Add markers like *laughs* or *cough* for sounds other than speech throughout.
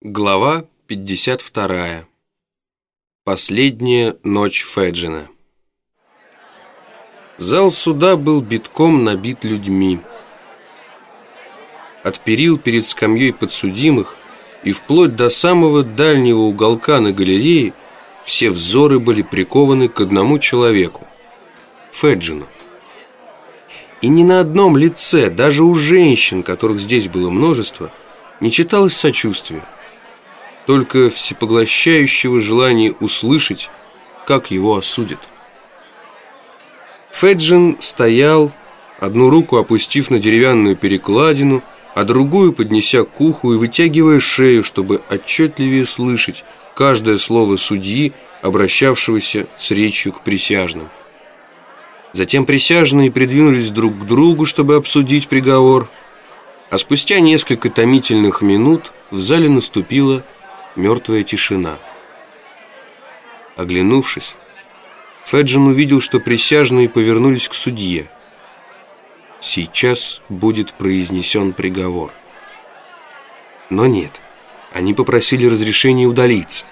Глава 52. Последняя ночь Феджина. Зал суда был битком набит людьми. От перил перед скамьей подсудимых и вплоть до самого дальнего уголка на галерее все взоры были прикованы к одному человеку – Феджину. И ни на одном лице, даже у женщин, которых здесь было множество, не читалось сочувствия только всепоглощающего желания услышать, как его осудят. Феджин стоял, одну руку опустив на деревянную перекладину, а другую поднеся к уху и вытягивая шею, чтобы отчетливее слышать каждое слово судьи, обращавшегося с речью к присяжным. Затем присяжные придвинулись друг к другу, чтобы обсудить приговор, а спустя несколько томительных минут в зале наступила мертвая тишина. Оглянувшись, Феджин увидел, что присяжные повернулись к судье. Сейчас будет произнесен приговор. Но нет, они попросили разрешения удалиться.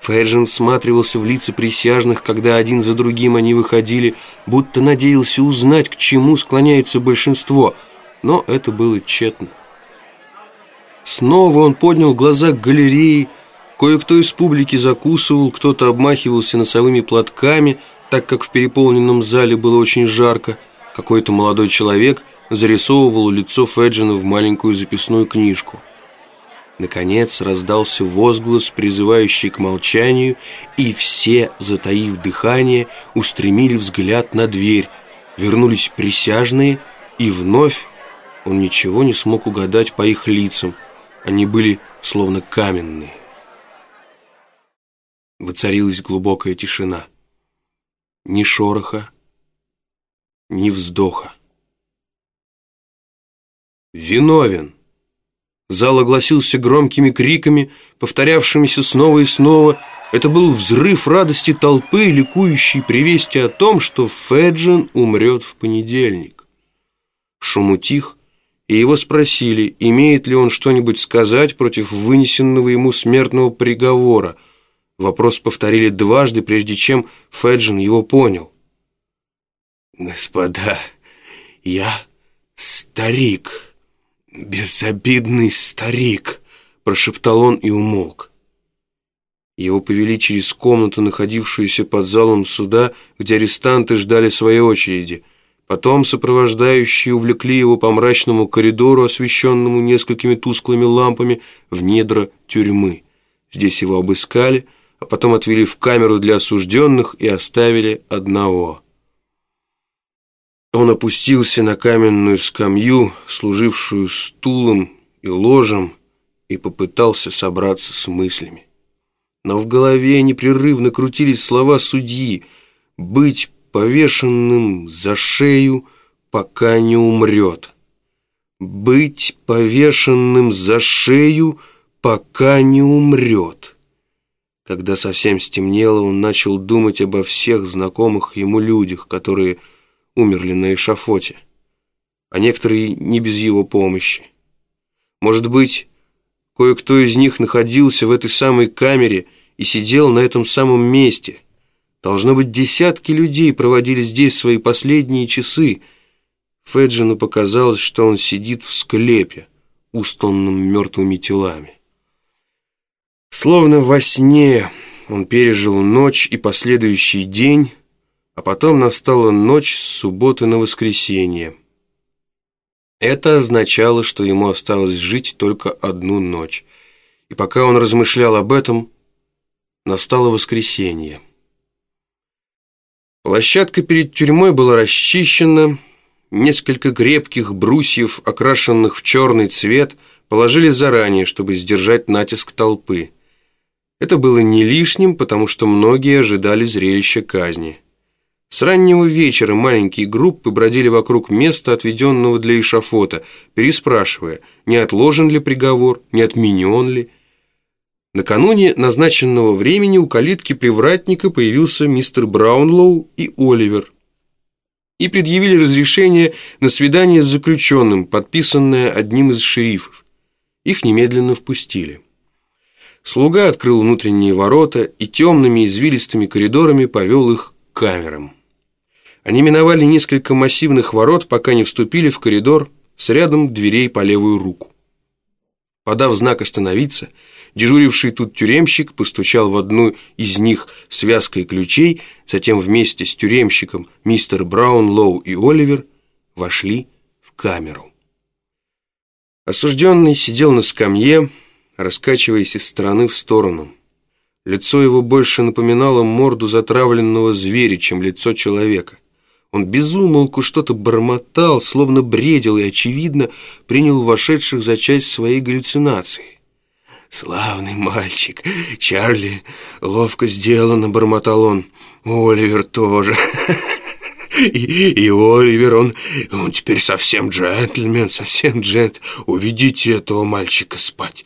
Феджин всматривался в лица присяжных, когда один за другим они выходили, будто надеялся узнать, к чему склоняется большинство, но это было тщетно. Снова он поднял глаза к галерее. Кое-кто из публики закусывал, кто-то обмахивался носовыми платками, так как в переполненном зале было очень жарко. Какой-то молодой человек зарисовывал лицо Феджина в маленькую записную книжку. Наконец раздался возглас, призывающий к молчанию, и все, затаив дыхание, устремили взгляд на дверь. Вернулись присяжные, и вновь он ничего не смог угадать по их лицам. Они были словно каменные. Воцарилась глубокая тишина. Ни шороха, ни вздоха. «Виновен!» Зал огласился громкими криками, повторявшимися снова и снова. Это был взрыв радости толпы, ликующей при вести о том, что Феджин умрет в понедельник. Шум утих, и его спросили, имеет ли он что-нибудь сказать против вынесенного ему смертного приговора. Вопрос повторили дважды, прежде чем Феджин его понял. «Господа, я старик, безобидный старик», прошептал он и умолк. Его повели через комнату, находившуюся под залом суда, где арестанты ждали своей очереди – Потом сопровождающие увлекли его по мрачному коридору, освещенному несколькими тусклыми лампами, в недра тюрьмы. Здесь его обыскали, а потом отвели в камеру для осужденных и оставили одного. Он опустился на каменную скамью, служившую стулом и ложем, и попытался собраться с мыслями. Но в голове непрерывно крутились слова судьи «быть повешенным за шею, пока не умрет. Быть повешенным за шею, пока не умрет. Когда совсем стемнело, он начал думать обо всех знакомых ему людях, которые умерли на эшафоте, а некоторые не без его помощи. Может быть, кое-кто из них находился в этой самой камере и сидел на этом самом месте – Должно быть, десятки людей проводили здесь свои последние часы. Феджину показалось, что он сидит в склепе, устланном мертвыми телами. Словно во сне он пережил ночь и последующий день, а потом настала ночь с субботы на воскресенье. Это означало, что ему осталось жить только одну ночь. И пока он размышлял об этом, настало воскресенье. Площадка перед тюрьмой была расчищена, несколько крепких брусьев, окрашенных в черный цвет, положили заранее, чтобы сдержать натиск толпы. Это было не лишним, потому что многие ожидали зрелища казни. С раннего вечера маленькие группы бродили вокруг места, отведенного для эшафота, переспрашивая, не отложен ли приговор, не отменен ли, Накануне назначенного времени у калитки привратника появился мистер Браунлоу и Оливер и предъявили разрешение на свидание с заключенным, подписанное одним из шерифов. Их немедленно впустили. Слуга открыл внутренние ворота и темными извилистыми коридорами повел их к камерам. Они миновали несколько массивных ворот, пока не вступили в коридор с рядом дверей по левую руку. Подав знак «Остановиться», дежуривший тут тюремщик постучал в одну из них связкой ключей, затем вместе с тюремщиком мистер Браун, Лоу и Оливер вошли в камеру. Осужденный сидел на скамье, раскачиваясь из стороны в сторону. Лицо его больше напоминало морду затравленного зверя, чем лицо человека. Он безумолку что-то бормотал, словно бредил и, очевидно, принял вошедших за часть своей галлюцинации. «Славный мальчик! Чарли! Ловко сделано!» — бормотал он. «Оливер тоже!» *laughs* И, и Оливер, он, он теперь совсем джентльмен, совсем джент. Уведите этого мальчика спать.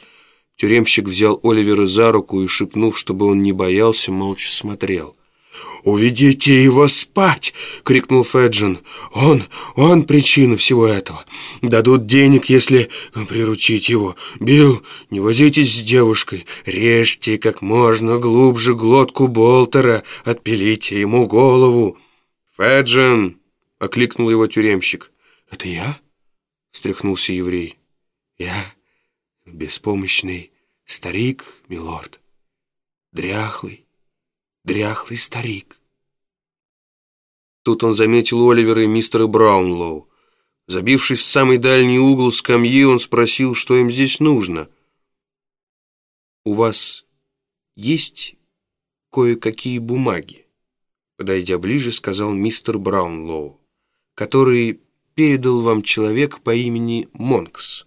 Тюремщик взял Оливера за руку и, шепнув, чтобы он не боялся, молча смотрел. «Уведите его спать!» — крикнул Феджин. «Он, он причина всего этого. Дадут денег, если приручить его. Билл, не возитесь с девушкой. Режьте как можно глубже глотку Болтера. Отпилите ему голову». «Феджин!» — окликнул его тюремщик. «Это я?» — встряхнулся еврей. «Я беспомощный старик, милорд. Дряхлый, дряхлый старик. Тут он заметил Оливера и мистера Браунлоу. Забившись в самый дальний угол скамьи, он спросил, что им здесь нужно. «У вас есть кое-какие бумаги?» Подойдя ближе, сказал мистер Браунлоу, который передал вам человек по имени Монкс.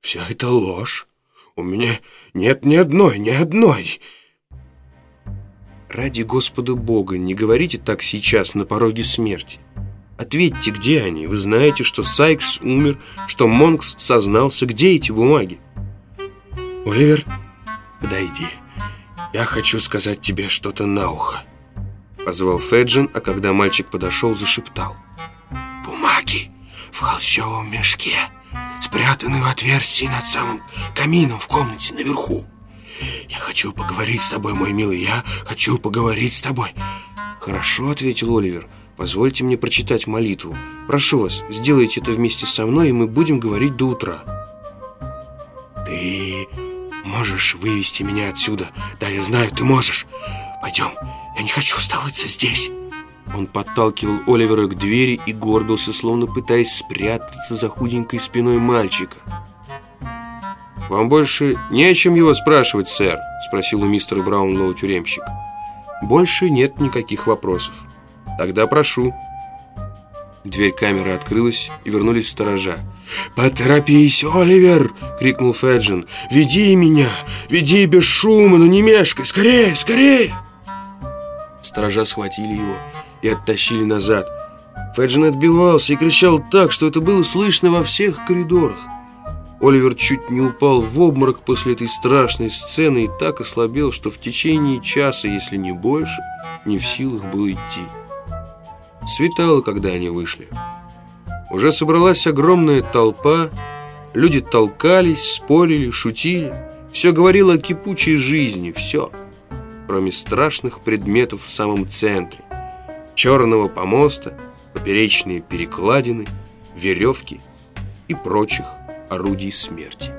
«Вся это ложь. У меня нет ни одной, ни одной!» Ради Господа Бога, не говорите так сейчас на пороге смерти. Ответьте, где они? Вы знаете, что Сайкс умер, что Монкс сознался. Где эти бумаги? Оливер, подойди. Я хочу сказать тебе что-то на ухо. Позвал Феджин, а когда мальчик подошел, зашептал. Бумаги в холщовом мешке, спрятаны в отверстии над самым камином в комнате наверху. «Я хочу поговорить с тобой, мой милый, я хочу поговорить с тобой». «Хорошо», — ответил Оливер. «Позвольте мне прочитать молитву. Прошу вас, сделайте это вместе со мной, и мы будем говорить до утра». «Ты можешь вывести меня отсюда? Да, я знаю, ты можешь. Пойдем, я не хочу оставаться здесь». Он подталкивал Оливера к двери и горбился, словно пытаясь спрятаться за худенькой спиной мальчика. «Вам больше не о чем его спрашивать, сэр?» Спросил у мистера Браунлоу тюремщик. «Больше нет никаких вопросов. Тогда прошу». Дверь камеры открылась, и вернулись сторожа. «Поторопись, Оливер!» — крикнул Феджин. «Веди меня! Веди без шума, но не мешкай! Скорее, скорее!» Сторожа схватили его и оттащили назад. Феджин отбивался и кричал так, что это было слышно во всех коридорах. Оливер чуть не упал в обморок после этой страшной сцены и так ослабел, что в течение часа, если не больше, не в силах был идти. Светало, когда они вышли. Уже собралась огромная толпа, люди толкались, спорили, шутили. Все говорило о кипучей жизни, все, кроме страшных предметов в самом центре. Черного помоста, поперечные перекладины, веревки и прочих орудий смерти.